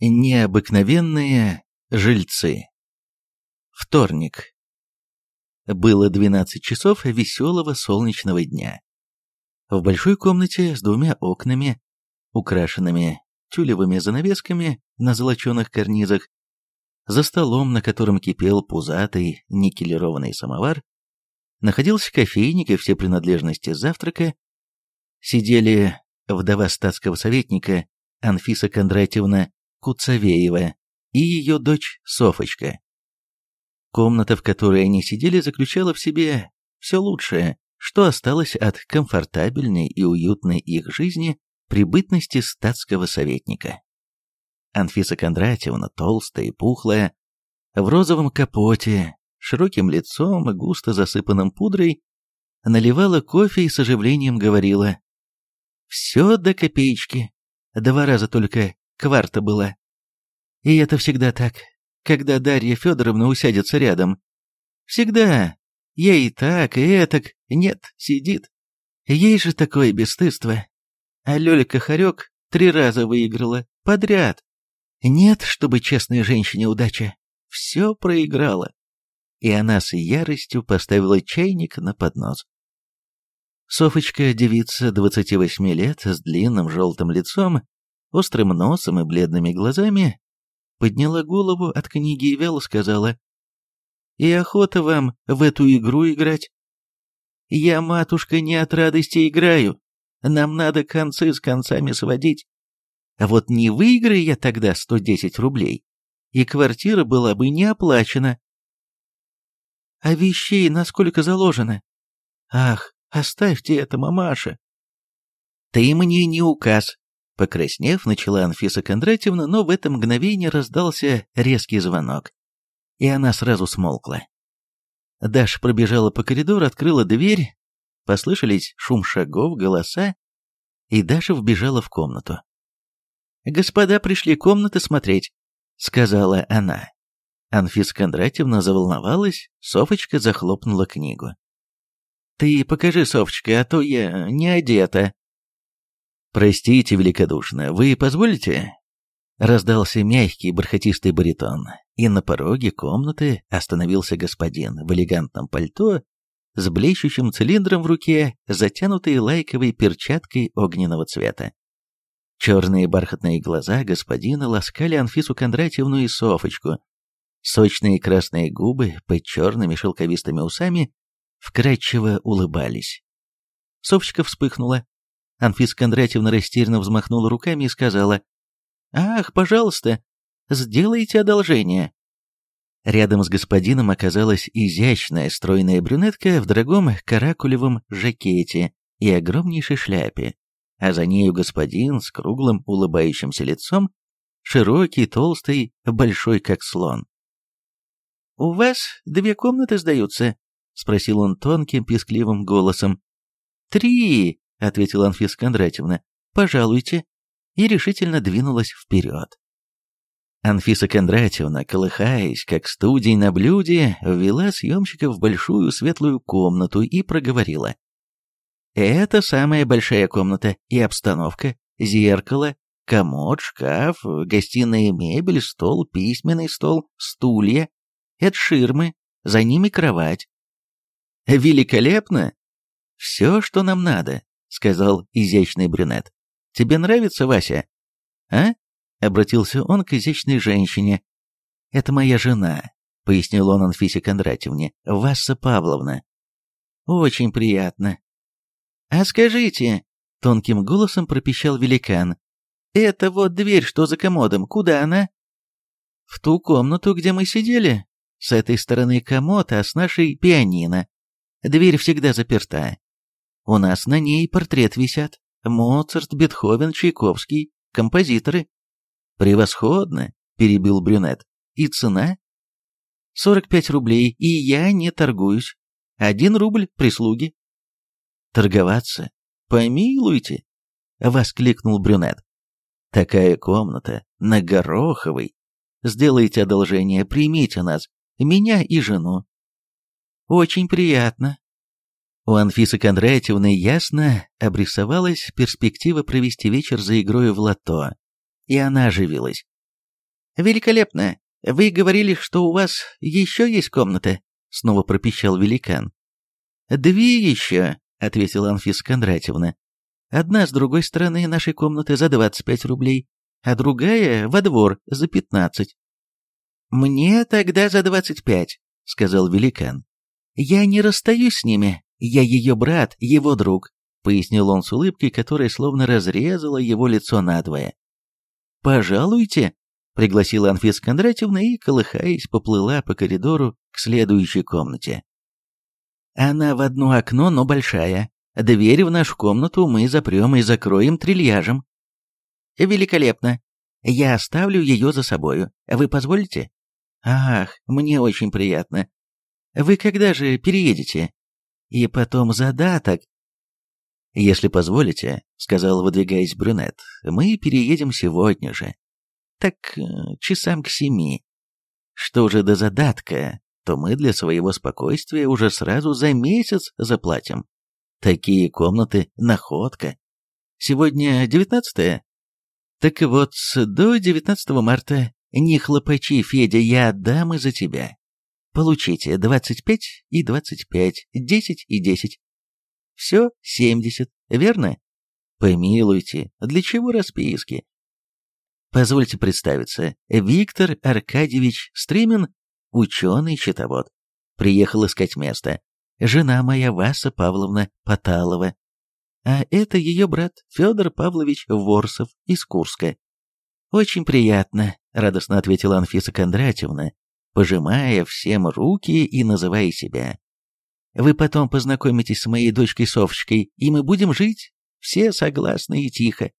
Необыкновенные жильцы. Вторник. Было 12 часов веселого солнечного дня. В большой комнате с двумя окнами, украшенными тюлевыми занавесками на золоченых карнизах, за столом, на котором кипел пузатый никелированный самовар, находился кофейник и все принадлежности завтрака, сидели вдова статского советника Анфиса Кондратьевна Куцавеева и ее дочь Софочка. Комната, в которой они сидели, заключала в себе все лучшее, что осталось от комфортабельной и уютной их жизни при бытности статского советника. Анфиса Кондратьевна, толстая и пухлая, в розовом капоте, широким лицом и густо засыпанным пудрой, наливала кофе и с оживлением говорила «Все до копеечки, два раза только кварта была. И это всегда так, когда Дарья Федоровна усядется рядом. Всегда. И так, и этак. Нет, сидит. Ей же такое бесстыдство. А Лёлика Хорек три раза выиграла. Подряд. Нет, чтобы честной женщине удача. Все проиграла. И она с яростью поставила чайник на поднос. Софочка, девица 28 лет, с длинным желтым лицом, острым носом и бледными глазами, подняла голову от книги и вяло сказала, «И охота вам в эту игру играть? Я, матушка, не от радости играю, нам надо концы с концами сводить. А вот не выиграю я тогда 110 рублей, и квартира была бы не оплачена. А вещей насколько заложено? Ах, оставьте это, мамаша. Ты мне не указ, Покраснев, начала Анфиса Кондратьевна, но в это мгновение раздался резкий звонок, и она сразу смолкла. Даша пробежала по коридору, открыла дверь, послышались шум шагов, голоса, и Даша вбежала в комнату. «Господа пришли комнаты смотреть», — сказала она. Анфиса Кондратьевна заволновалась, Софочка захлопнула книгу. «Ты покажи, Софочка, а то я не одета», «Простите великодушно, вы позволите?» Раздался мягкий бархатистый баритон, и на пороге комнаты остановился господин в элегантном пальто с блещущим цилиндром в руке, затянутой лайковой перчаткой огненного цвета. Черные бархатные глаза господина ласкали Анфису Кондратьевну и Софочку. Сочные красные губы под черными шелковистыми усами вкрадчиво улыбались. Софочка вспыхнула, Анфиса Кондратьевна растерянно взмахнула руками и сказала, «Ах, пожалуйста, сделайте одолжение». Рядом с господином оказалась изящная стройная брюнетка в дорогом каракулевом жакете и огромнейшей шляпе, а за нею господин с круглым улыбающимся лицом, широкий, толстый, большой как слон. «У вас две комнаты сдаются?» — спросил он тонким, пескливым голосом. «Три!» — ответила Анфиса Кондратьевна. «Пожалуйте». И решительно двинулась вперед. Анфиса Кондратьевна, колыхаясь, как студень на блюде, ввела съемщика в большую светлую комнату и проговорила. «Это самая большая комната и обстановка, зеркало, комод, шкаф, гостиная мебель, стол, письменный стол, стулья, это ширмы, за ними кровать. Великолепно! Все, что нам надо. — сказал изящный брюнет. «Тебе нравится, Вася?» «А?» — обратился он к изящной женщине. «Это моя жена», — пояснил он Анфисе Кондратьевне, — «Васса Павловна». «Очень приятно». «А скажите», — тонким голосом пропищал великан, — «это вот дверь, что за комодом, куда она?» «В ту комнату, где мы сидели. С этой стороны комод, а с нашей пианино. Дверь всегда заперта. У нас на ней портрет висят. Моцарт, Бетховен, Чайковский, композиторы. Превосходно, перебил брюнет. И цена? 45 рублей, и я не торгуюсь. Один рубль прислуги. Торговаться? Помилуйте, воскликнул брюнет. Такая комната, на Гороховой. Сделайте одолжение, примите нас, меня и жену. Очень приятно, у Анфисы Кондратьевны ясно обрисовалась перспектива провести вечер за игрой в лото, и она оживилась. «Великолепно! Вы говорили, что у вас еще есть комната?» Снова пропищал великан. «Две еще», — ответила Анфиса Кондратьевна. «Одна с другой стороны нашей комнаты за 25 рублей, а другая во двор за 15». «Мне тогда за 25», — сказал великан. «Я не расстаюсь с ними, я ее брат, его друг», — пояснил он с улыбкой, которая словно разрезала его лицо надвое. «Пожалуйте», — пригласила Анфиса Кондратьевна и, колыхаясь, поплыла по коридору к следующей комнате. Она в одно окно, но большая. Дверь в нашу комнату мы запрем и закроем трильяжем. Великолепно. Я оставлю ее за собою. Вы позволите? Ах, мне очень приятно. Вы когда же переедете? И потом задаток. Если позволите, сказал, выдвигаясь брюнет, мы переедем сегодня же. Так э, часам к семи. Что же до задатка, то мы для своего спокойствия уже сразу за месяц заплатим. Такие комнаты — находка. Сегодня девятнадцатое. Так вот, до 19 марта не хлопачи, Федя, я отдам и за тебя. Получите 25 и 25, 10 и 10. Все 70, верно? Помилуйте, для чего расписки? Позвольте представиться, Виктор Аркадьевич Стремин ученый-счетовод. Приехал искать место. Жена моя Васа Павловна Поталова. А это ее брат Федор Павлович Ворсов из Курска. «Очень приятно», — радостно ответила Анфиса Кондратьевна, пожимая всем руки и называя себя. «Вы потом познакомитесь с моей дочкой Софочкой, и мы будем жить, все согласны и тихо».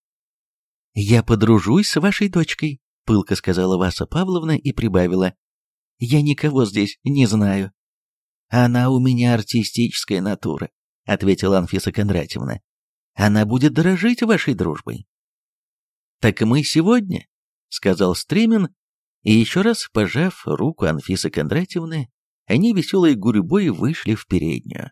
«Я подружусь с вашей дочкой», — пылко сказала Васа Павловна и прибавила. Я никого здесь не знаю». «Она у меня артистическая натура», — ответила Анфиса Кондратьевна. «Она будет дорожить вашей дружбой». «Так мы сегодня», — сказал Стремин, и еще раз, пожав руку Анфисы Кондратьевны, они веселой гурьбой вышли в переднюю.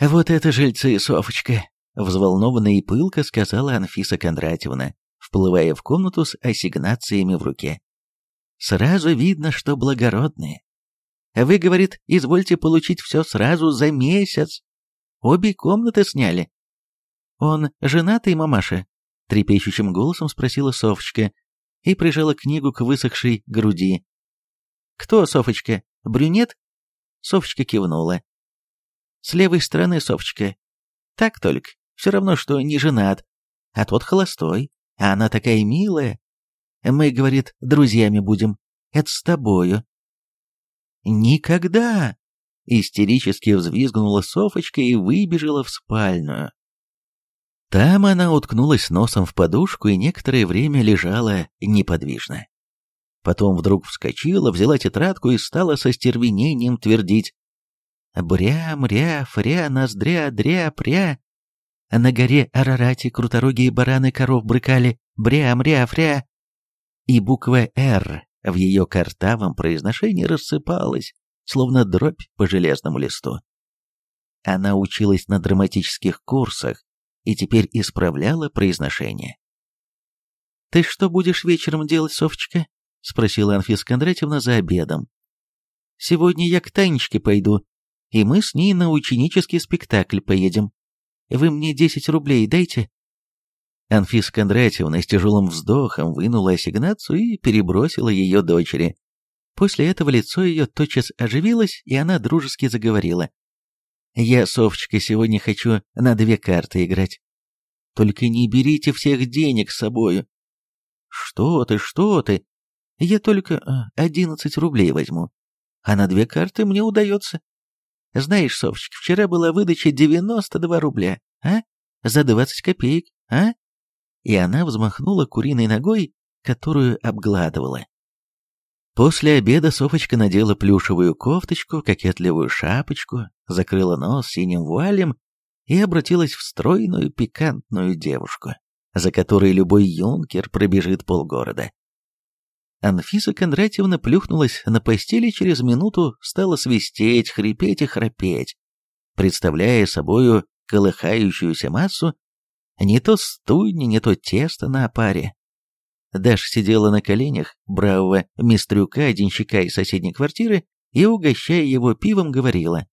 «Вот это жильцы, Софочка!» — взволнованно и пылко сказала Анфиса Кондратьевна, вплывая в комнату с ассигнациями в руке. Сразу видно, что благородные. Вы, говорит, извольте получить все сразу за месяц. Обе комнаты сняли. Он женатый, мамаша? Трепещущим голосом спросила Софочка и прижала книгу к высохшей груди. «Кто, Софочка, брюнет?» Софочка кивнула. «С левой стороны, Софочка. Так только, все равно, что не женат. А тот холостой, а она такая милая, мы, говорит, друзьями будем. Это с тобою. Никогда! Истерически взвизгнула Софочка и выбежала в спальню. Там она уткнулась носом в подушку и некоторое время лежала неподвижно. Потом вдруг вскочила, взяла тетрадку и стала со стервенением твердить. «Бря, мря, фря, ноздря, дря, пря». На горе Арарати круторогие бараны коров брыкали. Бря, мря, фря и буква «Р» в ее картавом произношении рассыпалась, словно дробь по железному листу. Она училась на драматических курсах и теперь исправляла произношение. «Ты что будешь вечером делать, Софочка?» — спросила Анфиса Кондратьевна за обедом. «Сегодня я к Танечке пойду, и мы с ней на ученический спектакль поедем. Вы мне десять рублей дайте?» Анфиса Кондратьевна с тяжелым вздохом вынула ассигнацию и перебросила ее дочери. После этого лицо ее тотчас оживилось, и она дружески заговорила. «Я, Совочка, сегодня хочу на две карты играть. Только не берите всех денег с собою». «Что ты, что ты? Я только а, одиннадцать рублей возьму, а на две карты мне удается. Знаешь, Совочка, вчера была выдача девяносто два рубля, а? За двадцать копеек, а? и она взмахнула куриной ногой, которую обгладывала. После обеда Софочка надела плюшевую кофточку, кокетливую шапочку, закрыла нос синим вуалем и обратилась в стройную пикантную девушку, за которой любой юнкер пробежит полгорода. Анфиса Кондратьевна плюхнулась на постели через минуту стала свистеть, хрипеть и храпеть, представляя собою колыхающуюся массу не то студни, не то тесто на опаре. Даша сидела на коленях бравого мистрюка-денщика из соседней квартиры и, угощая его пивом, говорила.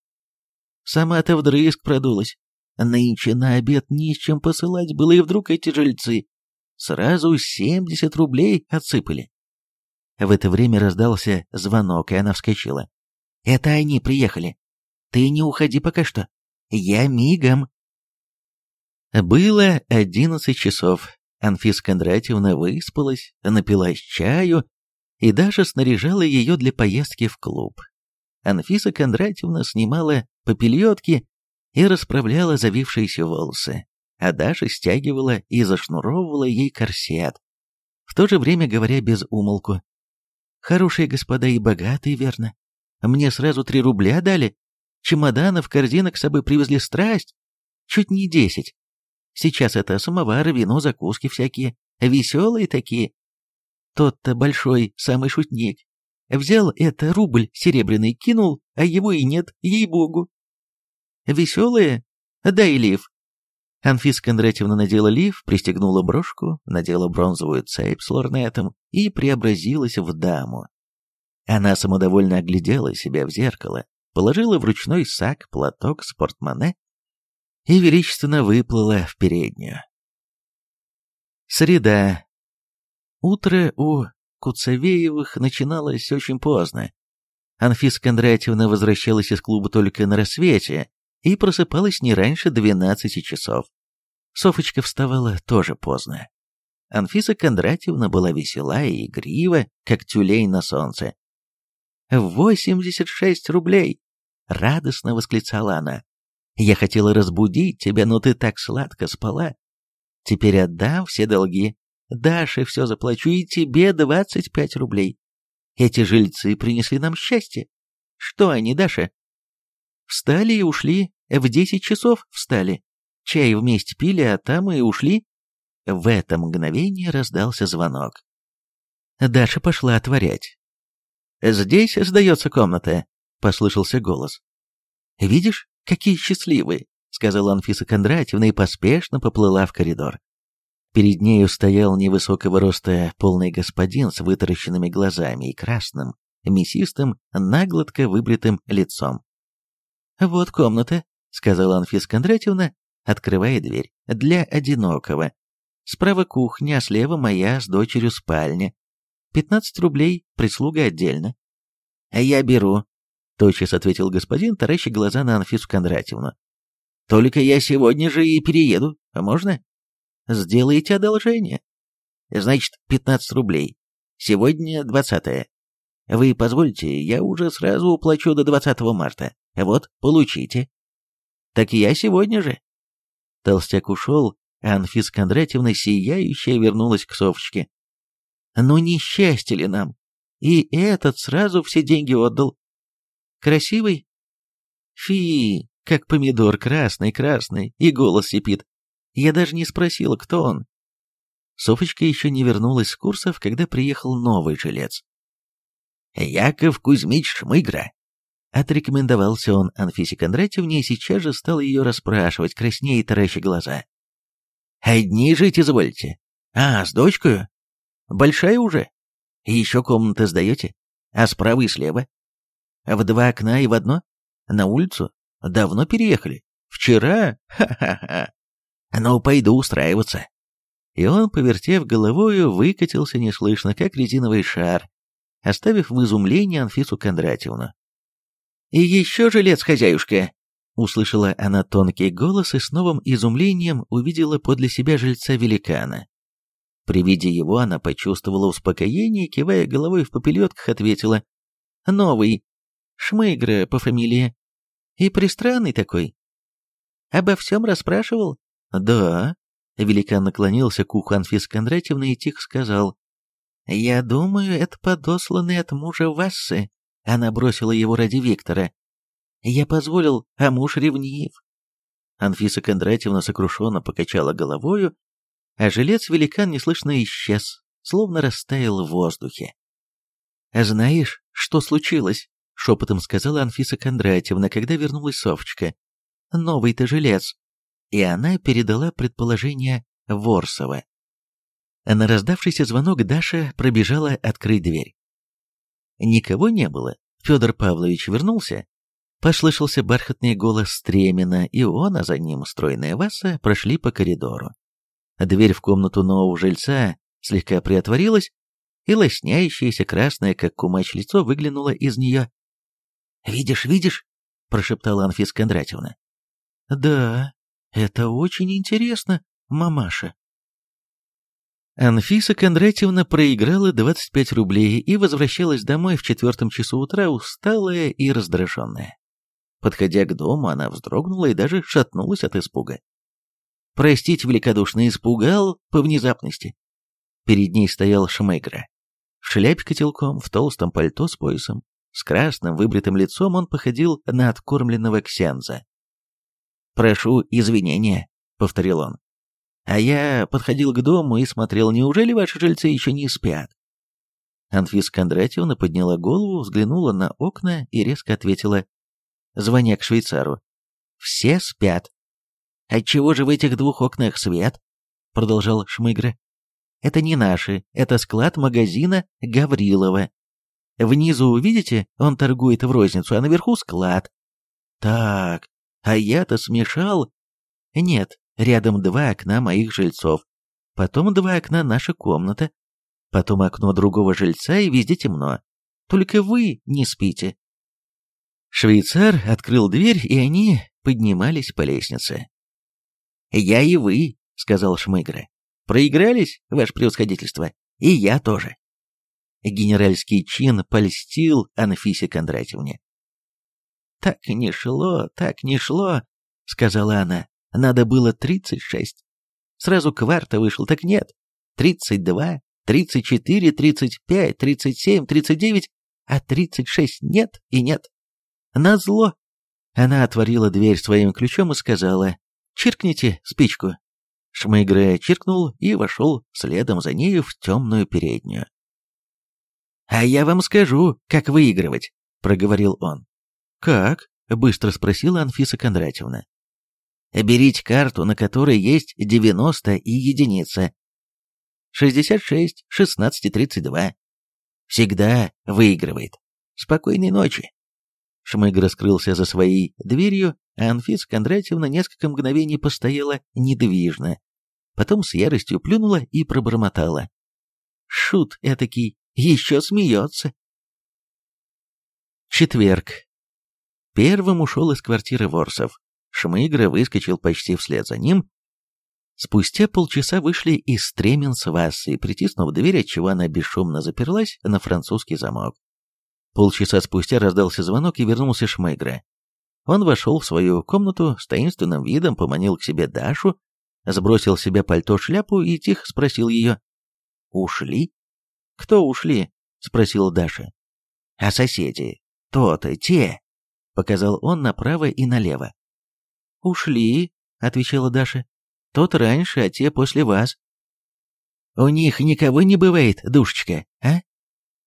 «Сама-то вдрызг продулась. Нынче на обед ни с чем посылать было, и вдруг эти жильцы сразу 70 рублей отсыпали». В это время раздался звонок, и она вскочила. «Это они приехали. Ты не уходи пока что. Я мигом». Было одиннадцать часов. Анфиса Кондратьевна выспалась, напилась чаю и даже снаряжала ее для поездки в клуб. Анфиса Кондратьевна снимала попельотки и расправляла завившиеся волосы, а Даша стягивала и зашнуровывала ей корсет, в то же время говоря без умолку. «Хорошие господа и богатые, верно. Мне сразу три рубля дали. Чемоданов, корзинок с собой привезли страсть. Чуть не десять. Сейчас это самовары, вино, закуски всякие, веселые такие. Тот-то большой, самый шутник. Взял это рубль серебряный, кинул, а его и нет, ей-богу. Веселые? Дай лиф. Анфиса Кондратьевна надела лиф, пристегнула брошку, надела бронзовую цепь с лорнетом и преобразилась в даму. Она самодовольно оглядела себя в зеркало, положила в ручной сак платок с портмоне и величественно выплыла в переднюю. Среда. Утро у Куцавеевых начиналось очень поздно. Анфиса Кондратьевна возвращалась из клуба только на рассвете и просыпалась не раньше двенадцати часов. Софочка вставала тоже поздно. Анфиса Кондратьевна была весела и игрива, как тюлень на солнце. «Восемьдесят шесть рублей!» — радостно восклицала она. Я хотела разбудить тебя, но ты так сладко спала. Теперь отдам все долги. Даше все заплачу, и тебе двадцать пять рублей. Эти жильцы принесли нам счастье. Что они, Даша? Встали и ушли. В десять часов встали. Чай вместе пили, а там и ушли. В это мгновение раздался звонок. Даша пошла отворять. «Здесь сдается комната», — послышался голос. «Видишь, Какие счастливые!» — сказала Анфиса Кондратьевна и поспешно поплыла в коридор. Перед нею стоял невысокого роста полный господин с вытаращенными глазами и красным, мясистым, наглотко выбритым лицом. «Вот комната», — сказала Анфиса Кондратьевна, открывая дверь, — «для одинокого. Справа кухня, а слева моя с дочерью спальня. Пятнадцать рублей, прислуга отдельно». «А я беру», Тотчас ответил господин, тараща глаза на Анфису Кондратьевну. «Только я сегодня же и перееду. А можно?» «Сделайте одолжение». «Значит, пятнадцать рублей. Сегодня двадцатое. Вы позвольте, я уже сразу уплачу до двадцатого марта. Вот, получите». «Так я сегодня же». Толстяк ушел, а Анфиса Кондратьевна, сияющая, вернулась к Софочке. «Ну, несчастье ли нам? И этот сразу все деньги отдал. Красивый? Фи, как помидор, красный-красный, и голос сипит. Я даже не спросила, кто он. Софочка еще не вернулась с курсов, когда приехал новый жилец. «Яков Кузьмич Шмыгра», — отрекомендовался он Анфисе Кондратьевне и сейчас же стал ее расспрашивать, краснее и тараща глаза. «Одни жить извольте? А, с дочкой? Большая уже? Еще комнаты сдаете? А справа и слева? В два окна и в одно? На улицу? Давно переехали? Вчера? Ха-ха-ха. Ну, пойду устраиваться. И он, повертев головою, выкатился неслышно, как резиновый шар, оставив в изумлении Анфису Кондратьевну. «И еще жилец, хозяюшка!» Услышала она тонкий голос и с новым изумлением увидела подле себя жильца-великана. При виде его она почувствовала успокоение и, кивая головой в попелетках, ответила «Новый, Шмыгра по фамилии. И пристранный такой. Обо всем расспрашивал? Да. Великан наклонился к уху Анфисы Кондратьевны и тихо сказал. Я думаю, это подосланный от мужа Вассы. Она бросила его ради Виктора. Я позволил, а муж ревнив. Анфиса Кондратьевна сокрушенно покачала головою, а жилец-великан неслышно исчез, словно растаял в воздухе. «Знаешь, что случилось?» — шепотом сказала Анфиса Кондратьевна, когда вернулась Совочка. «Новый-то жилец». И она передала предположение Ворсова. На раздавшийся звонок Даша пробежала открыть дверь. Никого не было. Федор Павлович вернулся. Послышался бархатный голос Стремина, и он, а за ним стройная Васа, прошли по коридору. Дверь в комнату нового жильца слегка приотворилась, и лосняющееся красное, как кумач, лицо выглянуло из нее. «Видишь, видишь?» — прошептала Анфиса Кондратьевна. «Да, это очень интересно, мамаша». Анфиса Кондратьевна проиграла 25 рублей и возвращалась домой в четвертом часу утра усталая и раздраженная. Подходя к дому, она вздрогнула и даже шатнулась от испуга. Простить великодушно испугал по внезапности. Перед ней стоял Шмейгра. В шляпе котелком, в толстом пальто с поясом, с красным выбритым лицом он походил на откормленного ксенза. «Прошу извинения», — повторил он. «А я подходил к дому и смотрел, неужели ваши жильцы еще не спят?» Анфиса Кондратьевна подняла голову, взглянула на окна и резко ответила, звоня к швейцару. «Все спят». «Отчего же в этих двух окнах свет?» — продолжал Шмыгра. «Это не наши, это склад магазина Гаврилова. Внизу, видите, он торгует в розницу, а наверху склад. Так, а я-то смешал. Нет, рядом два окна моих жильцов. Потом два окна наша комната. Потом окно другого жильца, и везде темно. Только вы не спите. Швейцар открыл дверь, и они поднимались по лестнице. «Я и вы», — сказал Шмыгра. «Проигрались, ваше превосходительство? И я тоже». Генеральский чин польстил Анфисе Кондратьевне. «Так не шло, так не шло», — сказала она. «Надо было тридцать шесть. Сразу кварта вышел, так нет. Тридцать два, тридцать четыре, тридцать пять, тридцать семь, тридцать девять, а тридцать шесть нет и нет. Назло!» Она отворила дверь своим ключом и сказала «Чиркните спичку». Шмыгре чиркнул и вошел следом за нею в темную переднюю. «А я вам скажу, как выигрывать», — проговорил он. «Как?» — быстро спросила Анфиса Кондратьевна. «Берите карту, на которой есть 90 и единица. 66, 16 и 32. Всегда выигрывает. Спокойной ночи». Шмык раскрылся за своей дверью, а Анфиса Кондратьевна несколько мгновений постояла недвижно. Потом с яростью плюнула и пробормотала. «Шут этакий, еще смеется. Четверг. Первым ушел из квартиры Ворсов. Шмыгра выскочил почти вслед за ним. Спустя полчаса вышли из Стремен с Вассой, притиснув дверь, отчего она бесшумно заперлась на французский замок. Полчаса спустя раздался звонок и вернулся Шмыгра. Он вошел в свою комнату, с таинственным видом поманил к себе Дашу, сбросил с себя пальто-шляпу и тихо спросил ее. «Ушли?» «Кто ушли?» — спросила Даша. «А соседи? То-то, те!» — показал он направо и налево. «Ушли», — отвечала Даша. «Тот раньше, а те после вас». «У них никого не бывает, душечка, а?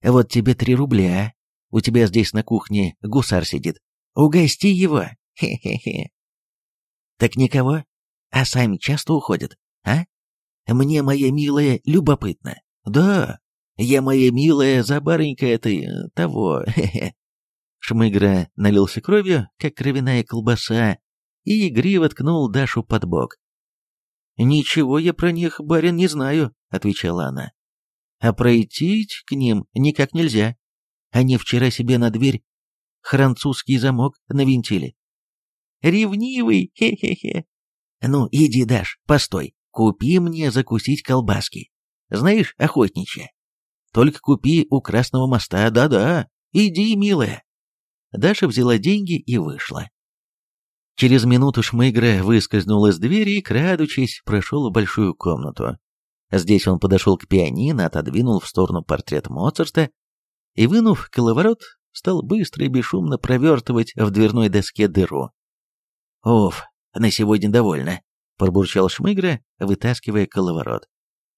Вот тебе три рубля. У тебя здесь на кухне гусар сидит. Угости его, хе-хе-хе». «Так никого? А сами часто уходят, а? Мне, моя милая, любопытно. Да, я, моя милая, за барынька этой, э, того, хе-хе. Шмыгра налился кровью, как кровяная колбаса, и игриво ткнул Дашу под бок. «Ничего я про них, барин, не знаю», — отвечала она. «А пройти к ним никак нельзя. Они вчера себе на дверь французский замок навинтили». «Ревнивый, хе-хе-хе». «Ну, иди, Даш, постой, купи мне закусить колбаски. Знаешь, охотничья, только купи у Красного моста, да-да, иди, милая». Даша взяла деньги и вышла. Через минуту Шмыгра выскользнул из двери и, крадучись, прошел в большую комнату. Здесь он подошел к пианино, отодвинул в сторону портрет Моцарта и, вынув коловорот, стал быстро и бесшумно провертывать в дверной доске дыру. «Уф, на сегодня довольно», — пробурчал Шмыгра, вытаскивая коловорот.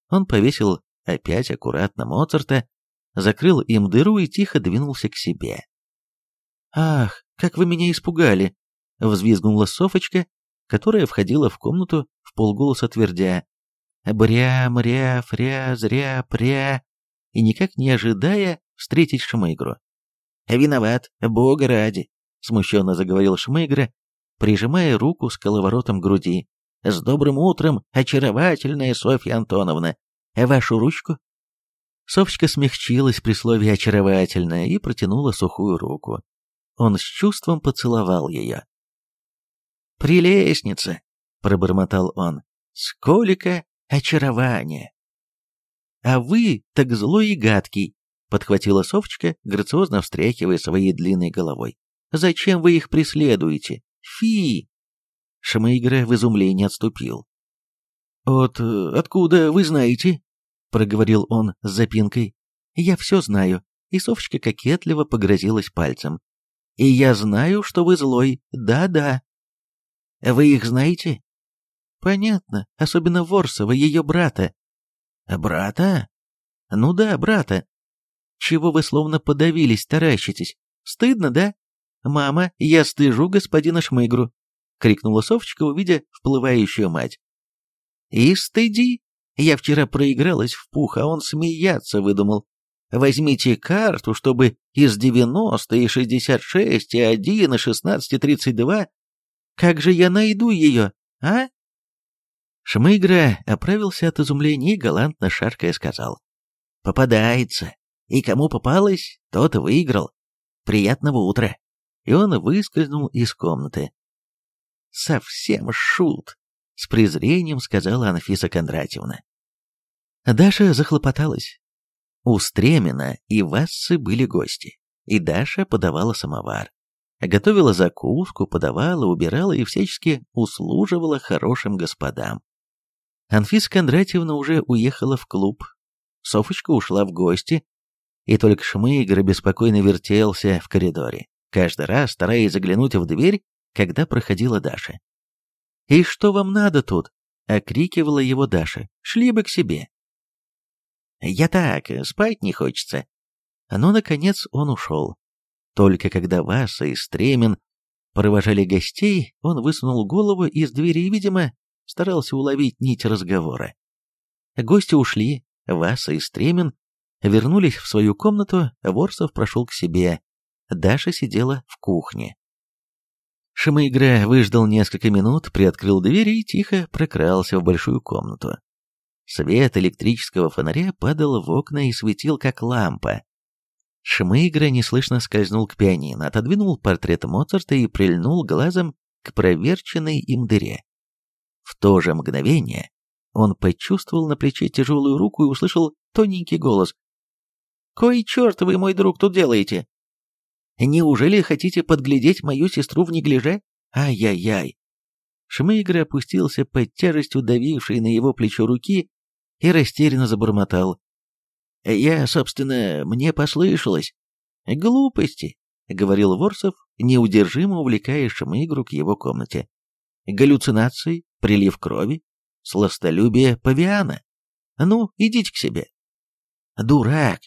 Он повесил опять аккуратно Моцарта, закрыл им дыру и тихо двинулся к себе. «Ах, как вы меня испугали!» — взвизгнула Софочка, которая входила в комнату в полголоса твердя. бря, мря, фря, зря, пря, и никак не ожидая встретить Шмыгру. «Виноват, бога ради», — смущенно заговорил Шмыгра, прижимая руку с коловоротом груди. «С добрым утром, очаровательная Софья Антоновна! Вашу ручку?» Софочка смягчилась при слове «очаровательная» и протянула сухую руку. Он с чувством поцеловал ее. «Прелестница!» — пробормотал он. «Сколько очарования!» «А вы так злой и гадкий!» — подхватила Софочка, грациозно встряхивая своей длинной головой. «Зачем вы их преследуете? Фи!» Шмыгра в изумлении отступил. «От... откуда вы знаете?» — проговорил он с запинкой. «Я все знаю», и Софочка кокетливо погрозилась пальцем. «И я знаю, что вы злой, да-да». «Вы их знаете?» «Понятно, особенно Ворсова, ее брата». «Брата?» «Ну да, брата. Чего вы словно подавились, таращитесь? Стыдно, да? Мама, я стыжу господина Шмыгру», — крикнула Софочка, увидя вплывающую мать. «И стыди», я вчера проигралась в пух, а он смеяться выдумал. Возьмите карту, чтобы из 90 и 66 и 1 и 16 и 32. Как же я найду ее, а? Шмыгра оправился от изумления и галантно шаркая сказал. Попадается. И кому попалось, тот выиграл. Приятного утра. И он выскользнул из комнаты. Совсем шут с презрением сказала Анфиса Кондратьевна. Даша захлопоталась. У Стремена и Вассы были гости, и Даша подавала самовар. Готовила закуску, подавала, убирала и всячески услуживала хорошим господам. Анфиса Кондратьевна уже уехала в клуб. Софочка ушла в гости, и только Шмыгр беспокойно вертелся в коридоре, каждый раз стараясь заглянуть в дверь, когда проходила Даша. «И что вам надо тут?» — окрикивала его Даша. «Шли бы к себе». «Я так, спать не хочется». Но, наконец, он ушел. Только когда Васа и Стремин провожали гостей, он высунул голову из двери и, видимо, старался уловить нить разговора. Гости ушли, Васа и Стремин вернулись в свою комнату, Ворсов прошел к себе. Даша сидела в кухне. Шимоигра выждал несколько минут, приоткрыл дверь и тихо прокрался в большую комнату. Свет электрического фонаря падал в окна и светил, как лампа. Шмыгра неслышно скользнул к пианино, отодвинул портрет Моцарта и прильнул глазом к проверченной им дыре. В то же мгновение он почувствовал на плече тяжелую руку и услышал тоненький голос. «Кой черт вы, мой друг, тут делаете?» Неужели хотите подглядеть мою сестру в неглиже? Ай-яй-яй!» Шмыгр опустился под тяжестью давившей на его плечо руки и растерянно забормотал. «Я, собственно, мне послышалось». «Глупости», — говорил Ворсов, неудержимо увлекая Шмыгру к его комнате. «Галлюцинации, прилив крови, сластолюбие павиана. Ну, идите к себе». «Дурак!»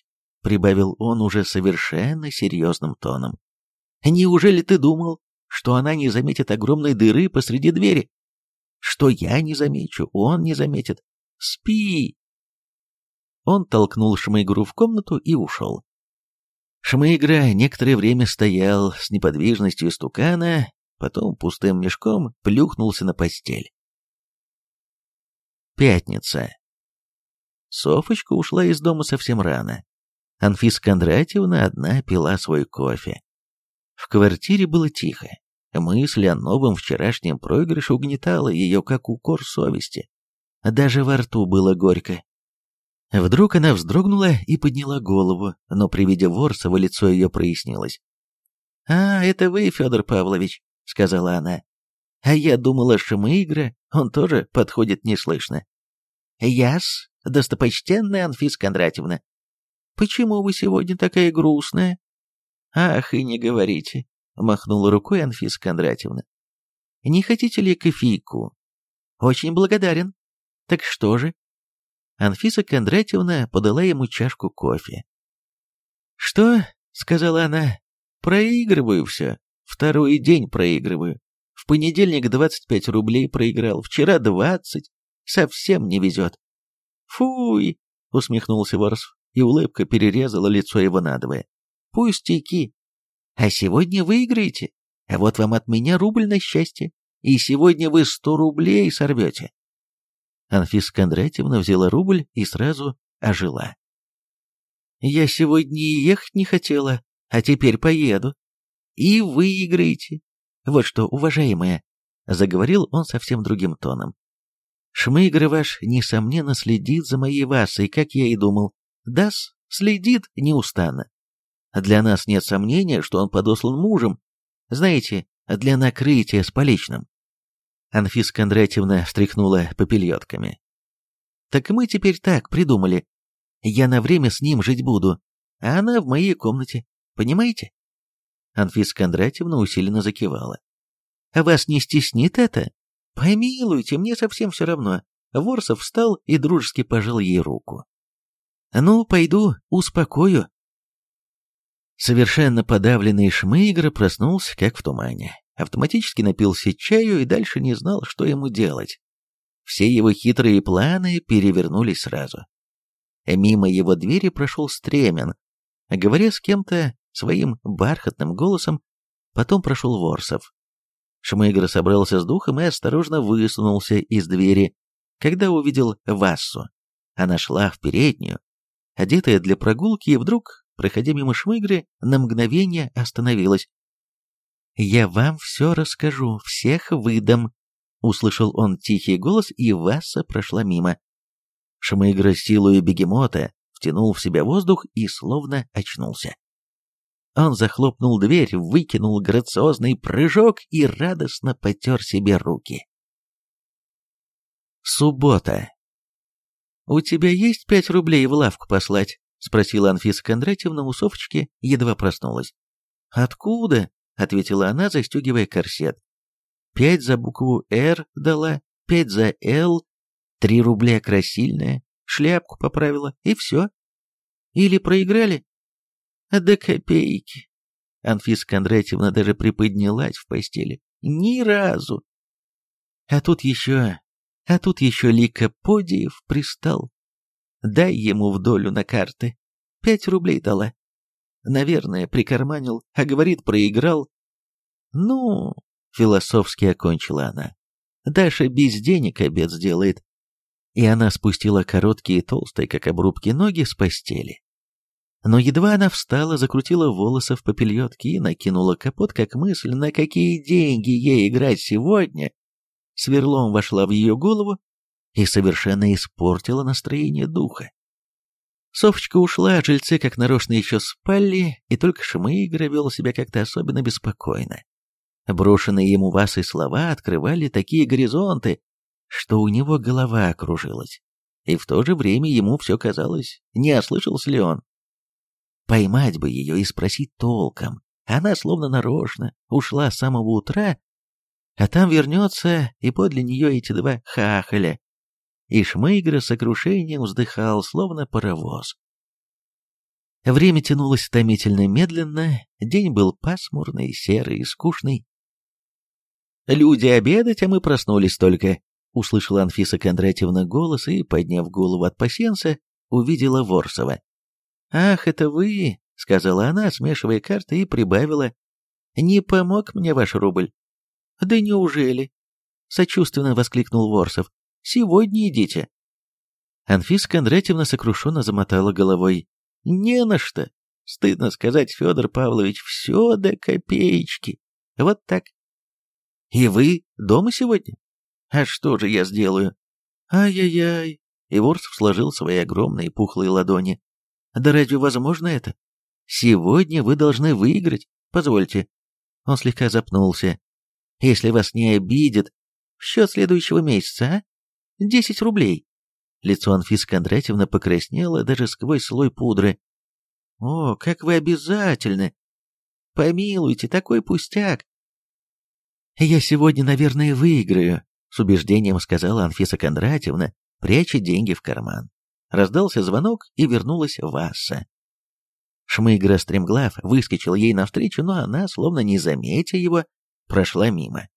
Прибавил он уже совершенно серьезным тоном. «Неужели ты думал, что она не заметит огромной дыры посреди двери? Что я не замечу, он не заметит. Спи!» Он толкнул Шмыгру в комнату и ушел. Шмыгра некоторое время стоял с неподвижностью стукана, потом пустым мешком плюхнулся на постель. Пятница. Софочка ушла из дома совсем рано. Анфиса Кондратьевна одна пила свой кофе. В квартире было тихо. Мысль о новом вчерашнем проигрыше угнетала ее, как укор совести. Даже во рту было горько. Вдруг она вздрогнула и подняла голову, но при виде Ворсова лицо ее прояснилось. «А, это вы, Федор Павлович», — сказала она. «А я думала, Шмыгра, он тоже подходит неслышно». «Яс, достопочтенная Анфиса Кондратьевна, Почему вы сегодня такая грустная?» «Ах, и не говорите», — махнула рукой Анфиса Кондратьевна. «Не хотите ли кофейку?» «Очень благодарен. Так что же?» Анфиса Кондратьевна подала ему чашку кофе. «Что?» — сказала она. «Проигрываю все. Второй день проигрываю. В понедельник 25 рублей проиграл, вчера 20. Совсем не везет. «Фуй!» — усмехнулся Ворсов, и улыбка перерезала лицо его надвое. «Пустяки! А сегодня выиграете, а вот вам от меня рубль на счастье, и сегодня вы сто рублей сорвете». Анфиса Кондратьевна взяла рубль и сразу ожила. «Я сегодня ехать не хотела, а теперь поеду. И выиграете. Вот что, уважаемая, — заговорил он совсем другим тоном. «Шмыгры ваш, несомненно, следит за моей Васой, как я и думал. Дас, следит неустанно. Для нас нет сомнения, что он подослан мужем. Знаете, для накрытия с поличным». Анфиса Кондратьевна встряхнула попельотками. «Так мы теперь так придумали. Я на время с ним жить буду, а она в моей комнате. Понимаете?» Анфиса Кондратьевна усиленно закивала. А вас не стеснит это? Помилуйте, мне совсем все равно. Ворсов встал и дружески пожал ей руку. Ну, пойду, успокою. Совершенно подавленный Шмыгра проснулся, как в тумане. Автоматически напился чаю и дальше не знал, что ему делать. Все его хитрые планы перевернулись сразу. Мимо его двери прошел Стремен, говоря с кем-то своим бархатным голосом, потом прошел Ворсов. Шмыгра собрался с духом и осторожно высунулся из двери, когда увидел Вассу. Она шла в переднюю, одетая для прогулки, и вдруг, проходя мимо Шмыгры, на мгновение остановилась. «Я вам все расскажу, всех выдам», — услышал он тихий голос, и Васса прошла мимо. Шмыгра силою бегемота втянул в себя воздух и словно очнулся. Он захлопнул дверь, выкинул грациозный прыжок и радостно потер себе руки. Суббота. «У тебя есть пять рублей в лавку послать?» — спросила Анфиса Кондратьевна у Софочки, едва проснулась. «Откуда?» — ответила она, застегивая корсет. «Пять за букву «Р» дала, пять за «Л», три рубля красильная, шляпку поправила, и все. Или проиграли?» До копейки. Анфиса Кондратьевна даже приподнялась в постели. Ни разу. А тут еще... А тут еще Лика Подиев пристал. Дай ему в долю на карты. Пять рублей дала. Наверное, прикарманил, а говорит, проиграл. Ну, философски окончила она. Даша без денег обед сделает. И она спустила короткие толстые, как обрубки, ноги с постели. Но едва она встала, закрутила волосы в попельотке и накинула капот, как мысль, на какие деньги ей играть сегодня, сверлом вошла в ее голову и совершенно испортила настроение духа. Софочка ушла, а жильцы как нарочно еще спали, и только Шмыгра вел себя как-то особенно беспокойно. Брошенные ему Васой слова открывали такие горизонты, что у него голова окружилась. И в то же время ему все казалось, не ослышался ли он. Поймать бы ее и спросить толком. Она словно нарочно ушла с самого утра, а там вернется и подле нее эти два хахаля. И Шмыгра с сокрушением вздыхал, словно паровоз. Время тянулось томительно медленно, день был пасмурный, серый и скучный. «Люди обедать, а мы проснулись только», — услышала Анфиса Кондратьевна голос и, подняв голову от пасьянса, увидела Ворсова. «Ах, это вы!» — сказала она, смешивая карты, и прибавила. «Не помог мне ваш рубль?» «Да неужели?» — сочувственно воскликнул Ворсов. «Сегодня идите». Анфиса Кондратьевна сокрушенно замотала головой. «Не на что. Стыдно сказать, Федор Павлович, все до копеечки. Вот так». «И вы дома сегодня?» «А что же я сделаю?» «Ай-яй-яй!» И Ворсов сложил свои огромные пухлые ладони. Да разве возможно это? Сегодня вы должны выиграть. Позвольте. Он слегка запнулся. Если вас не обидит, в счет следующего месяца, а? Десять рублей. Лицо Анфисы Кондратьевны покраснело даже сквозь слой пудры. О, как вы обязательны! Помилуйте, такой пустяк. Я сегодня, наверное, выиграю, с убеждением сказала Анфиса Кондратьевна, пряча деньги в карман. Раздался звонок, и вернулась Васса. Шмыгра стремглав выскочил ей навстречу, но она, словно не заметя его, прошла мимо.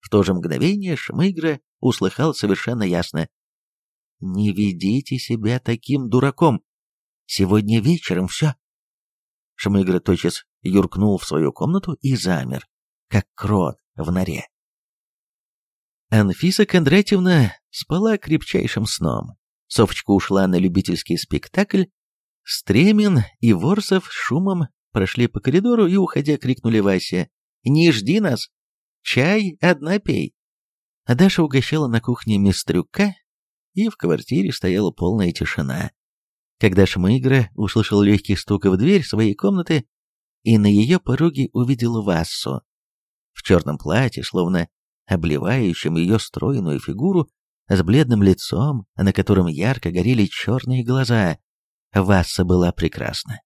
В то же мгновение Шмыгра услыхал совершенно ясно. Не ведите себя таким дураком. Сегодня вечером все. Шмыгра тотчас юркнул в свою комнату и замер, как крот в норе. Анфиса Кондратьевна спала крепчайшим сном. Софочка ушла на любительский спектакль. Стремин и Ворсов с шумом прошли по коридору и, уходя, крикнули Васе «Не жди нас! Чай одна пей!» А Даша угощала на кухне мистрюка, и в квартире стояла полная тишина. Когда Шмыгра услышал легкий стук в дверь своей комнаты и на ее пороге увидел Вассу. В черном платье, словно обливающем ее стройную фигуру, с бледным лицом, на котором ярко горели черные глаза. Васса была прекрасна.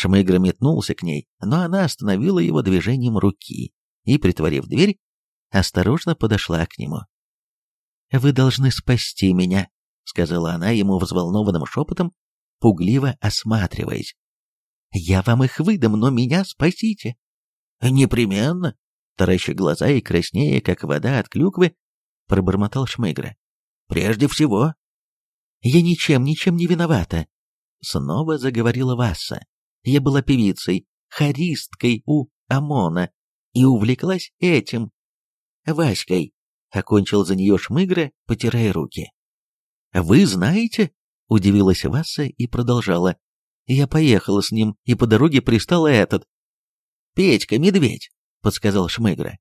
Шмыгра метнулся к ней, но она остановила его движением руки и, притворив дверь, осторожно подошла к нему. «Вы должны спасти меня», — сказала она ему взволнованным шепотом, пугливо осматриваясь. «Я вам их выдам, но меня спасите». «Непременно», тараща глаза и краснея, как вода от клюквы, пробормотал Шмыгра. «Прежде всего...» «Я ничем, ничем не виновата», — снова заговорила Васса. «Я была певицей, хористкой у Амона и увлеклась этим. Васькой», — окончил за нее Шмыгра, потирая руки. «Вы знаете?» — удивилась Васса и продолжала. «Я поехала с ним, и по дороге пристала этот. Петька, медведь. — подсказал Шмыгра.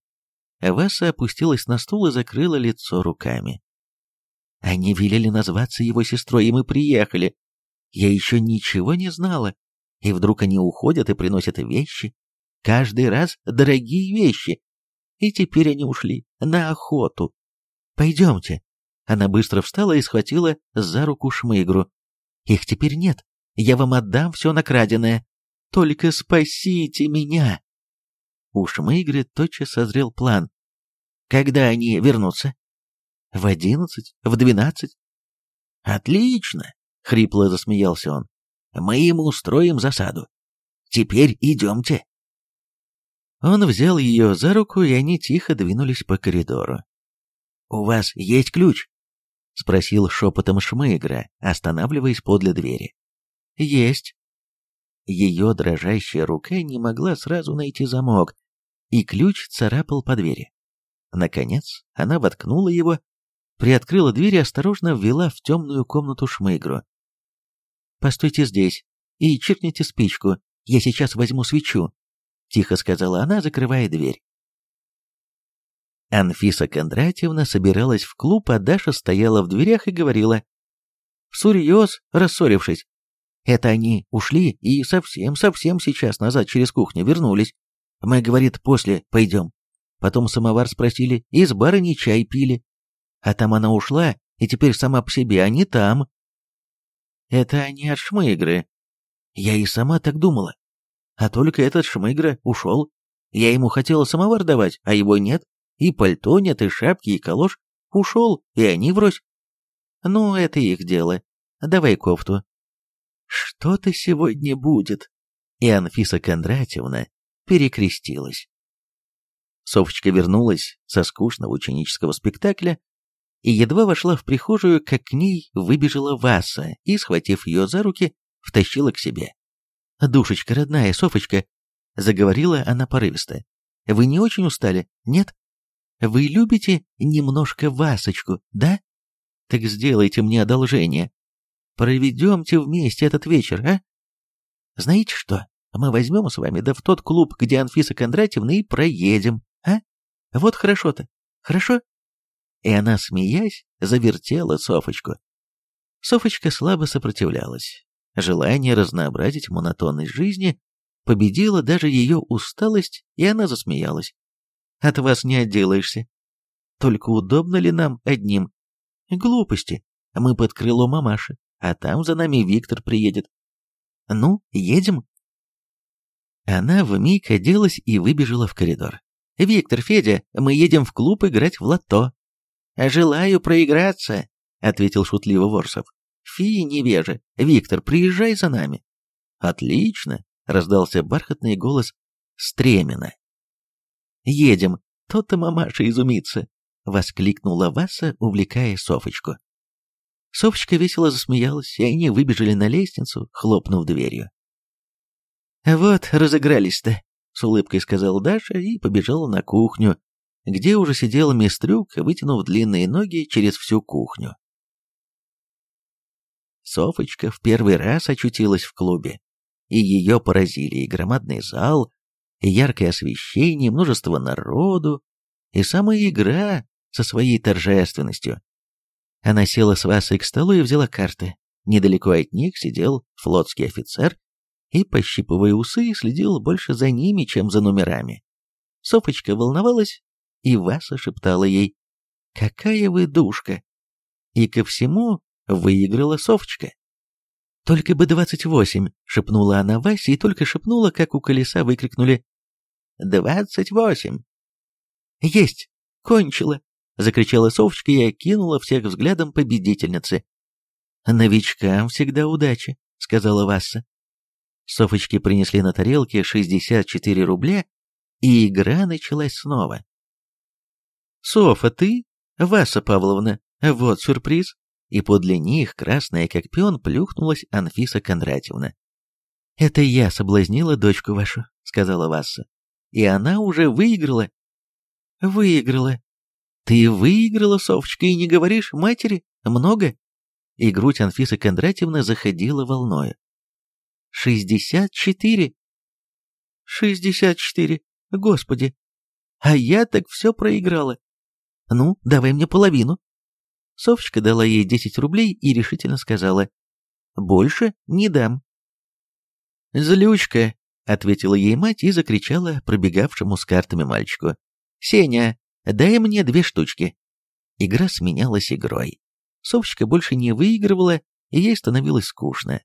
Васа опустилась на стул и закрыла лицо руками. Они велели назваться его сестрой, и мы приехали. Я еще ничего не знала. И вдруг они уходят и приносят вещи. Каждый раз дорогие вещи. И теперь они ушли на охоту. Пойдемте. Она быстро встала и схватила за руку Шмыгру. Их теперь нет. Я вам отдам все накраденное. Только спасите меня. У Шмыгры тотчас созрел план. Когда они вернутся? В одиннадцать? В двенадцать? Отлично! Хрипло засмеялся он. Мы ему устроим засаду. Теперь идемте. Он взял ее за руку, и они тихо двинулись по коридору. «У вас есть ключ?» — спросил шепотом Шмыгра, останавливаясь подле двери. «Есть». Ее дрожащая рука не могла сразу найти замок, и ключ царапал по двери. Наконец, она воткнула его, приоткрыла дверь и осторожно ввела в темную комнату шмыгру. «Постойте здесь и чиркните спичку, я сейчас возьму свечу», — тихо сказала она, закрывая дверь. Анфиса Кондратьевна собиралась в клуб, а Даша стояла в дверях и говорила. «Всерьез, рассорившись. Это они ушли и совсем-совсем сейчас назад через кухню вернулись. Мы, говорит, после пойдем. Потом самовар спросили, и с барыней чай пили. А там она ушла, и теперь сама по себе, а не там. Это они от шмыгры. Я и сама так думала. А только этот шмыгра ушел. Я ему хотела самовар давать, а его нет. И пальто нет, и шапки, и калош. Ушел, и они врозь. Ну, это их дело. Давай кофту. Что-то сегодня будет. И Анфиса Кондратьевна перекрестилась. Софочка вернулась со скучного ученического спектакля и едва вошла в прихожую, как к ней выбежала Васа и, схватив ее за руки, втащила к себе. «Душечка родная, Софочка», — заговорила она порывисто, — «вы не очень устали, нет? Вы любите немножко Васочку, да? Так сделайте мне одолжение. Проведемте вместе этот вечер, а? Знаете что? Мы возьмем с вами да в тот клуб, где Анфиса Кондратьевна, и проедем, а? Вот хорошо-то, хорошо?» И она, смеясь, завертела Софочку. Софочка слабо сопротивлялась. Желание разнообразить монотонность жизни победило даже ее усталость, и она засмеялась. «От вас не отделаешься. Только удобно ли нам одним? Глупости. Мы под крыло мамаши, а там за нами Виктор приедет. Ну, едем?» Она вмиг оделась и выбежала в коридор. «Виктор, Федя, мы едем в клуб играть в лото». «Желаю проиграться», — ответил шутливо Ворсов. «Фи, невежа! Виктор, приезжай за нами!» «Отлично!» — раздался бархатный голос Стремена. «Едем! То-то мамаша изумится!» — воскликнула Васа, увлекая Софочку. Софочка весело засмеялась, и они выбежали на лестницу, хлопнув дверью. «Вот, разыгрались-то», — с улыбкой сказал Даша и побежала на кухню, где уже сидел мистрюк, вытянув длинные ноги через всю кухню. Софочка в первый раз очутилась в клубе, и ее поразили и громадный зал, и яркое освещение, множество народу, и самая игра со своей торжественностью. Она села с Васой к столу и взяла карты. Недалеко от них сидел флотский офицер и, пощипывая усы, следил больше за ними, чем за номерами. Софочка волновалась, и Васа шептала ей «Какая вы душка!» И ко всему выиграла Софочка. «Только бы двадцать восемь!» — шепнула она Васе, и только шепнула, как у колеса выкрикнули «Двадцать восемь!» «Есть! Кончила!» — закричала Софочка и окинула всех взглядом победительницы. «Новичкам всегда удача», — сказала Васса. Софочке принесли на тарелке 64 рубля, и игра началась снова. «Софа, ты? Васа Павловна, вот сюрприз!» И подле них, красная как пион, плюхнулась Анфиса Кондратьевна. «Это я соблазнила дочку вашу», — сказала Васса. «И она уже выиграла». «Выиграла», «Ты выиграла, Совочка, и не говоришь матери? Много?» И грудь Анфисы Кондратьевны заходила волною. «Шестьдесят четыре!» «Шестьдесят четыре! Господи! А я так все проиграла! Ну, давай мне половину!» Совочка дала ей десять рублей и решительно сказала, «Больше не дам». «Злючка!» — ответила ей мать и закричала пробегавшему с картами мальчику. «Сеня, Дай мне две штучки. Игра сменялась игрой. Совочка больше не выигрывала, и ей становилось скучно.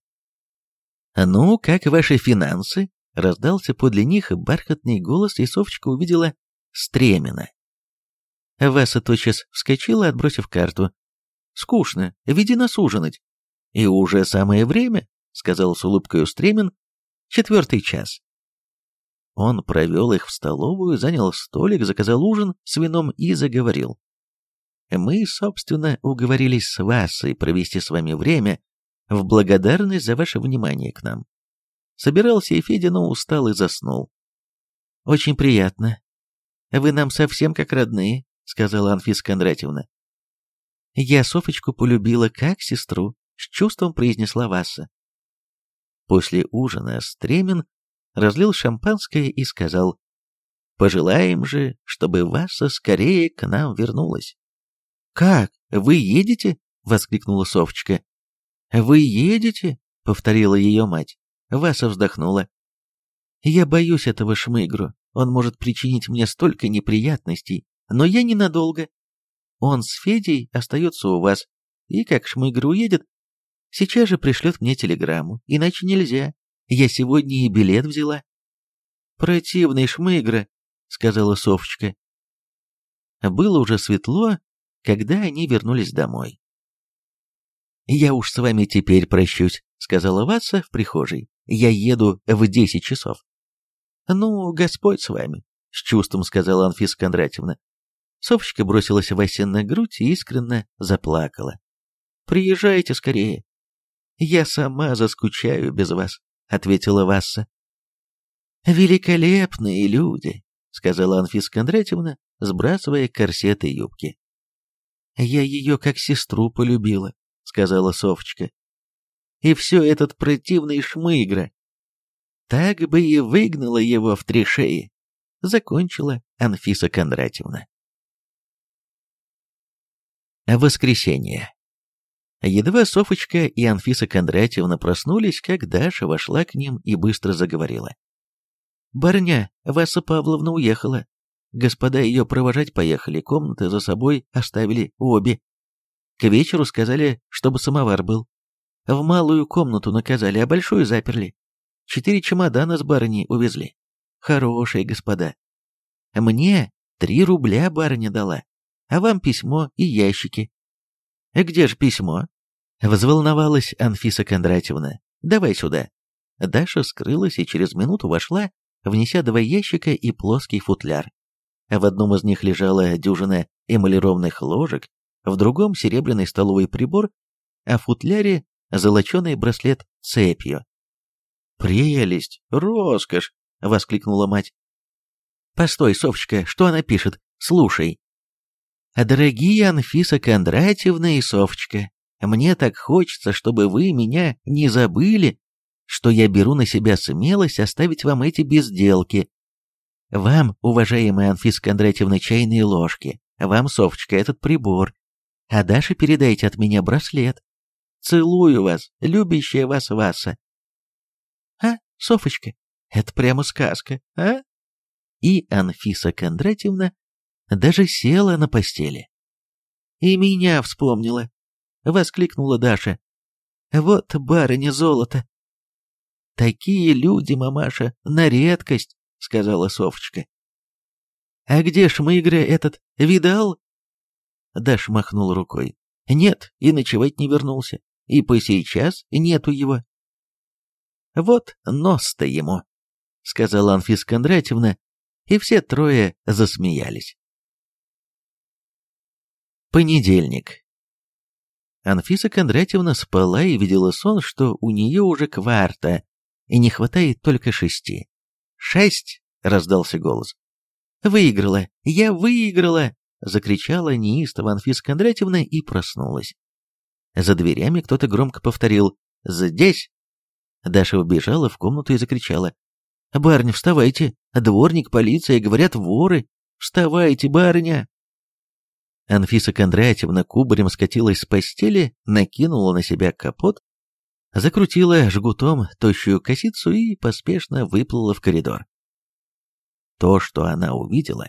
«Ну, как ваши финансы?» — раздался подле них бархатный голос, и Совочка увидела Стремена. Васа тотчас вскочила, отбросив карту. «Скучно, веди нас ужинать». «И уже самое время», — сказал с улыбкой Стремен, — «четвертый час». Он провел их в столовую, занял столик, заказал ужин с вином и заговорил. «Мы, собственно, уговорились с Васой провести с вами время в благодарность за ваше внимание к нам. Собирался и Федя, но устал и заснул. Очень приятно. Вы нам совсем как родные, сказала Анфиса Кондратьевна. Я Софочку полюбила как сестру, с чувством произнесла Васа. После ужина Стремин разлил шампанское и сказал, «Пожелаем же, чтобы Васа скорее к нам вернулась». «Как? Вы едете?» — воскликнула Совочка. «Вы едете?» — повторила ее мать. Васа вздохнула. «Я боюсь этого шмыгру. Он может причинить мне столько неприятностей, но я ненадолго. Он с Федей остается у вас, и как шмыгр уедет, сейчас же пришлет мне телеграмму, иначе нельзя. Я сегодня и билет взяла. Противный шмыгра, сказала Софочка. Было уже светло, когда они вернулись домой. «Я уж с вами теперь прощусь», — сказала Ватса в прихожей. «Я еду в десять часов». «Ну, Господь с вами», — с чувством сказала Анфиса Кондратьевна. Софочка бросилась Васе на грудь и искренне заплакала. «Приезжайте скорее. Я сама заскучаю без вас» ответила Васса. «Великолепные люди», — сказала Анфиса Кондратьевна, сбрасывая корсеты юбки. «Я ее как сестру полюбила», — сказала Совочка. «И все этот противный шмыгра. Так бы и выгнала его в три шеи», — закончила Анфиса Кондратьевна. Воскресенье. Едва Софочка и Анфиса Кондратьевна проснулись, как Даша вошла к ним и быстро заговорила. «Барня, Васа Павловна уехала. Господа ее провожать поехали, комнаты за собой оставили обе. К вечеру сказали, чтобы самовар был. В малую комнату наказали, а большую заперли. Четыре чемодана с барыней увезли. Хорошие господа. Мне три рубля барыня дала, а вам письмо и ящики. Где же письмо? Взволновалась Анфиса Кондратьевна. «Давай сюда». Даша скрылась и через минуту вошла, внеся два ящика и плоский футляр. В одном из них лежала дюжина эмалированных ложек, в другом серебряный столовый прибор, а в футляре золоченый браслет цепью. «Прелесть! Роскошь!» — воскликнула мать. «Постой, Совочка, что она пишет? Слушай». «Дорогие Анфиса Кондратьевна и Совочка, мне так хочется, чтобы вы меня не забыли, что я беру на себя смелость оставить вам эти безделки. Вам, уважаемая Анфиса Кондратьевна, чайные ложки, вам, Совочка, этот прибор, а Даше передайте от меня браслет. Целую вас, любящая вас Васа. А, Софочка, это прямо сказка, а? И Анфиса Кондратьевна даже села на постели. «И меня вспомнила!» — воскликнула Даша. «Вот барыня золото!» «Такие люди, мамаша, на редкость!» — сказала Софочка. «А где шмыгря этот, видал?» Даша махнул рукой. «Нет, и ночевать не вернулся. И по сейчас нету его». «Вот нос-то ему!» — сказала Анфиса Кондратьевна, и все трое засмеялись. Понедельник. Анфиса Кондратьевна спала и видела сон, что у нее уже кварта, и не хватает только шести. «Шесть!» — раздался голос. «Выиграла! Я выиграла!» — закричала неистово Анфиса Кондратьевна и проснулась. За дверями кто-то громко повторил «Здесь!» Даша убежала в комнату и закричала «Барыня, вставайте! Дворник, полиция, говорят, воры! Вставайте, барыня!» Анфиса Кондратьевна кубарем скатилась с постели, накинула на себя капот, закрутила жгутом тощую косицу и поспешно выплыла в коридор. То, что она увидела,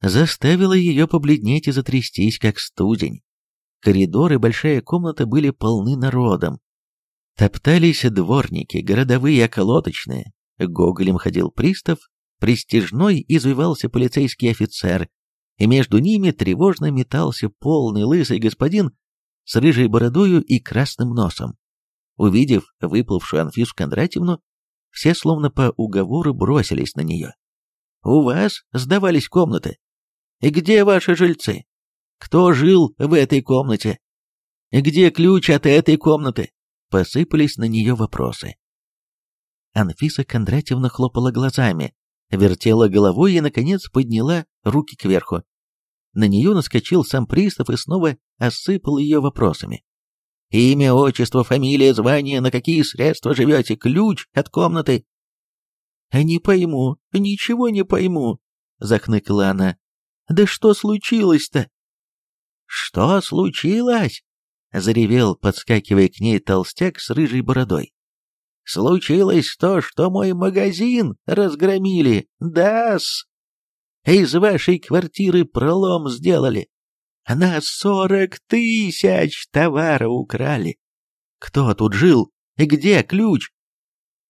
заставило ее побледнеть и затрястись, как студень. Коридор и большая комната были полны народом. Топтались дворники, городовые околоточные, Гоголем ходил пристав, пристижной извивался полицейский офицер, и между ними тревожно метался полный лысый господин с рыжей бородою и красным носом. Увидев выплывшую Анфису Кондратьевну, все словно по уговору бросились на нее. «У вас сдавались комнаты. И где ваши жильцы? Кто жил в этой комнате? Где ключ от этой комнаты?» Посыпались на нее вопросы. Анфиса Кондратьевна хлопала глазами, вертела головой и, наконец, подняла руки кверху. На нее наскочил сам пристав и снова осыпал ее вопросами. «Имя, отчество, фамилия, звание, на какие средства живете, ключ от комнаты?» «Не пойму, ничего не пойму», — захныкала она. «Да что случилось-то?» «Что случилось?» — заревел, подскакивая к ней толстяк с рыжей бородой. Случилось то, что мой магазин разгромили, да-с. Из вашей квартиры пролом сделали. На сорок тысяч товара украли. Кто тут жил? Где ключ?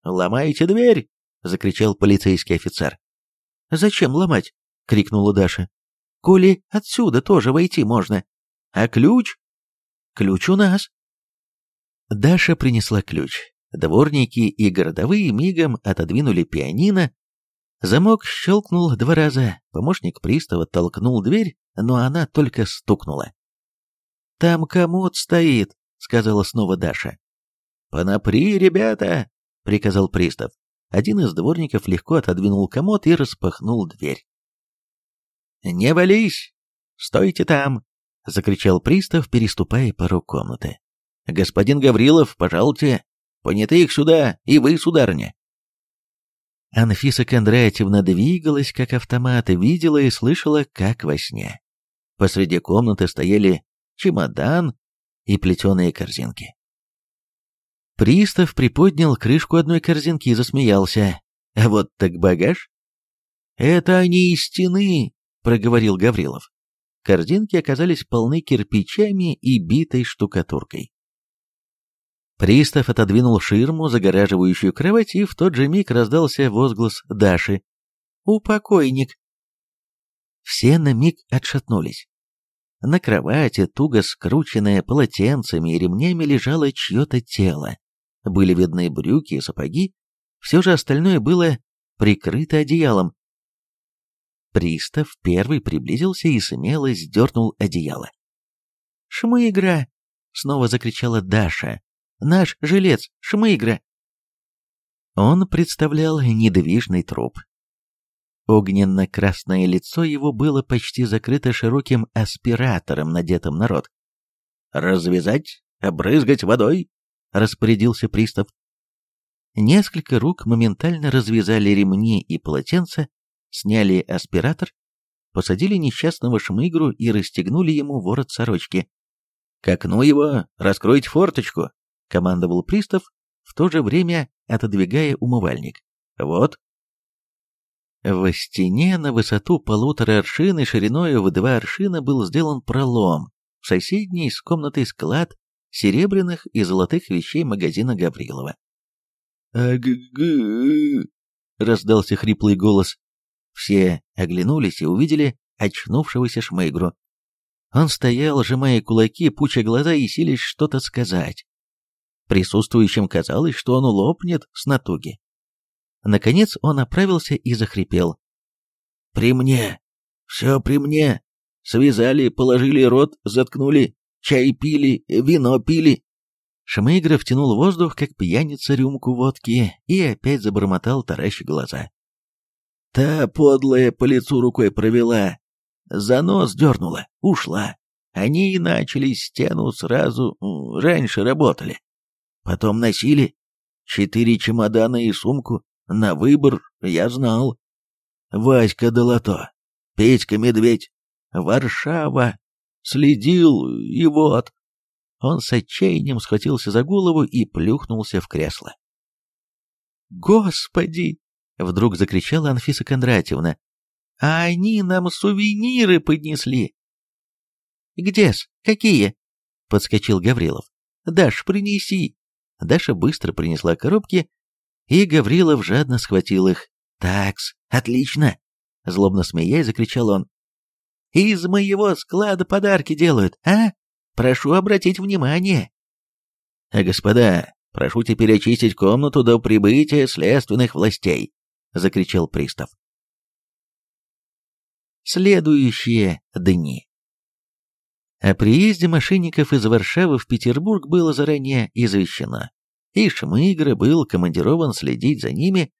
Ломайте дверь, закричал полицейский офицер. Зачем ломать? крикнула Даша. Коли отсюда тоже войти можно. А ключ? Ключ у нас. Даша принесла ключ. Дворники и городовые мигом отодвинули пианино. Замок щелкнул два раза, помощник пристава толкнул дверь, но она только стукнула. «Там комод стоит», — сказала снова Даша. «Понапри, ребята!» — приказал пристав. Один из дворников легко отодвинул комод и распахнул дверь. «Не вались! Стойте там!» — закричал пристав, переступая порог комнаты. «Господин Гаврилов, пожалуйте, Понятых сюда, и вы, сударыня!» Анфиса Кондратьевна двигалась, как автомат, видела и слышала, как во сне. Посреди комнаты стояли чемодан и плетеные корзинки. Пристав приподнял крышку одной корзинки и засмеялся. «А вот так багаж!» «Это они из стены!» — проговорил Гаврилов. Корзинки оказались полны кирпичами и битой штукатуркой. Пристав отодвинул ширму, загораживающую кровать, и в тот же миг раздался возглас Даши. «Упокойник!» Все на миг отшатнулись. На кровати, туго скрученное полотенцами и ремнями, лежало чье-то тело. Были видны брюки и сапоги, все же остальное было прикрыто одеялом. Пристав первый приблизился и смело сдернул одеяло. «Шмыгра!» снова закричала Даша. «Наш жилец, Шмыгра!» Он представлял недвижный труп. Огненно-красное лицо его было почти закрыто широким аспиратором, надетым на рот. «Развязать? Обрызгать водой?» — распорядился пристав. Несколько рук моментально развязали ремни и полотенца, сняли аспиратор, посадили несчастного шмыгру и расстегнули ему ворот сорочки. «К окну его! Раскройте форточку!» — командовал пристав, в то же время отодвигая умывальник. «Вот!» В стене на высоту полутора аршин и шириной в два аршина был сделан пролом в соседний с комнатой склад серебряных и золотых вещей магазина Гаврилова. «Аг-г-г!» — раздался хриплый голос. Все оглянулись и увидели очнувшегося шмыгру. Он стоял, сжимая кулаки, пуча глаза и силясь что-то сказать. Присутствующим казалось, что он лопнет с натуги. Наконец он оправился и захрипел. «При мне! Все при мне! Связали, положили рот, заткнули, чай пили, вино пили!» Шмыгра втянул воздух, как пьяница рюмку водки, и опять забормотал, таращи глаза. Та подлая по лицу рукой провела, за нос дернула, ушла. Они и начали стену сразу, раньше работали. Потом носили четыре чемодана и сумку. На выбор я знал. Васька Долото, Петька Медведь, Варшава. Следил, и вот. Он с отчаянием схватился за голову и плюхнулся в кресло. «Господи!» — вдруг закричала Анфиса Кондратьевна. «А они нам сувениры поднесли!» «Где-с? Какие?» — подскочил Гаврилов. «Даш, принеси!» Даша быстро принесла коробки, и Гаврилов жадно схватил их. «Такс, отлично!» — злобно смеясь, закричал он. «Из моего склада подарки делают, а? Прошу обратить внимание!» «А господа, прошу теперь очистить комнату до прибытия следственных властей!» — закричал пристав. Следующие дни о приезде мошенников из Варшавы в Петербург было заранее извещено, и Шмыгра был командирован следить за ними,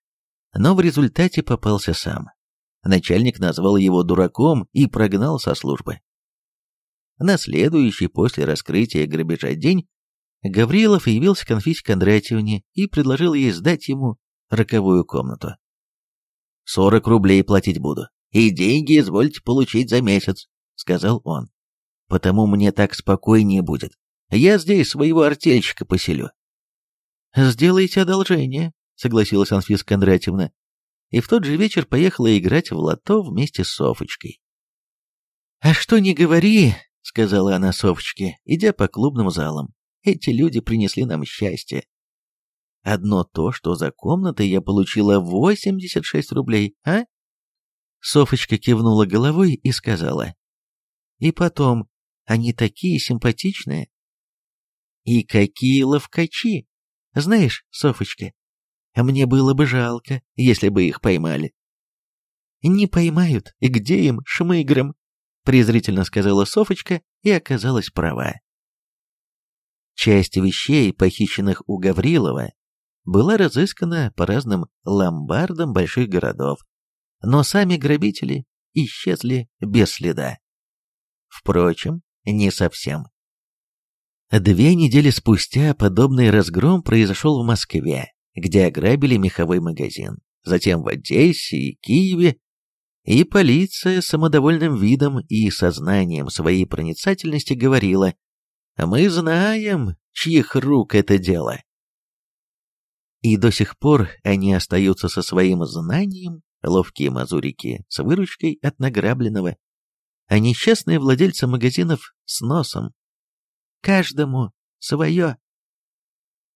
но в результате попался сам. Начальник назвал его дураком и прогнал со службы. На следующий после раскрытия грабежа день Гаврилов явился к Конфисе Кондратьевне и предложил ей сдать ему роковую комнату. «Сорок рублей платить буду, и деньги извольте получить за месяц», — сказал он потому мне так спокойнее будет. Я здесь своего артельщика поселю». «Сделайте одолжение», — согласилась Анфиса Кондратьевна, и в тот же вечер поехала играть в лото вместе с Софочкой. «А что не говори», — сказала она Софочке, идя по клубным залам, — «эти люди принесли нам счастье. Одно то, что за комнатой я получила 86 рублей, а?» Софочка кивнула головой и сказала. «И потом, они такие симпатичные. И какие ловкачи! Знаешь, Софочка, мне было бы жалко, если бы их поймали. Не поймают, и где им, шмыграм? презрительно сказала Софочка и оказалась права. Часть вещей, похищенных у Гаврилова, была разыскана по разным ломбардам больших городов, но сами грабители исчезли без следа. Впрочем, не совсем. Две недели спустя подобный разгром произошел в Москве, где ограбили меховой магазин, затем в Одессе и Киеве, и полиция самодовольным видом и сознанием своей проницательности говорила «Мы знаем, чьих рук это дело». И до сих пор они остаются со своим знанием, ловкие мазурики, с выручкой от награбленного, а несчастные владельцы магазинов с носом. Каждому свое.